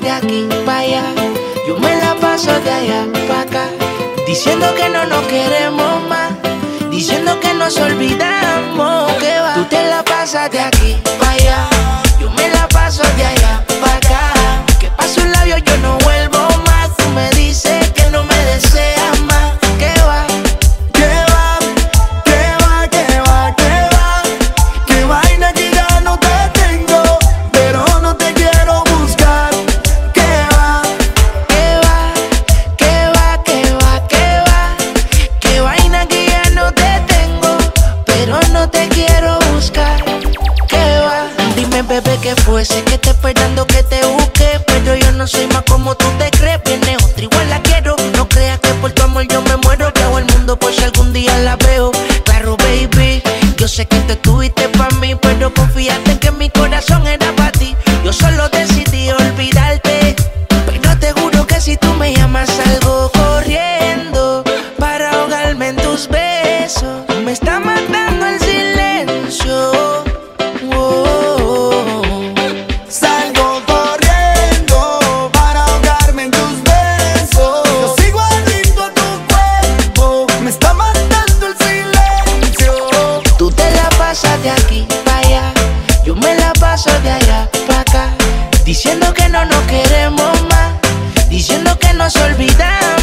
de aquí para allá. Yo me la paso de allá para acá. Diciendo que no nos queremos más. Diciendo que nos olvidamos. Que va. Tú te la pasas de aquí para allá. Yo me la paso de allá. bebé que fuese que está esperando que te busque, pero yo no soy más como tú te Diciendo que no nos queremos más, diciendo que nos olvidamos.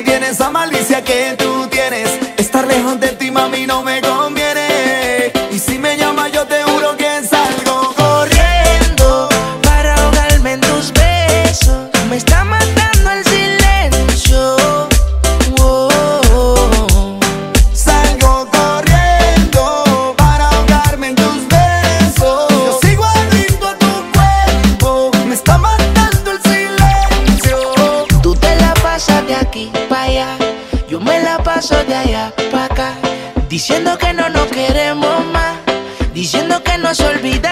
que tiene esa malicia que tú tienes. Estar lejos de ti, mami, no me de allá para acá, diciendo que no nos queremos más, diciendo que nos olvidamos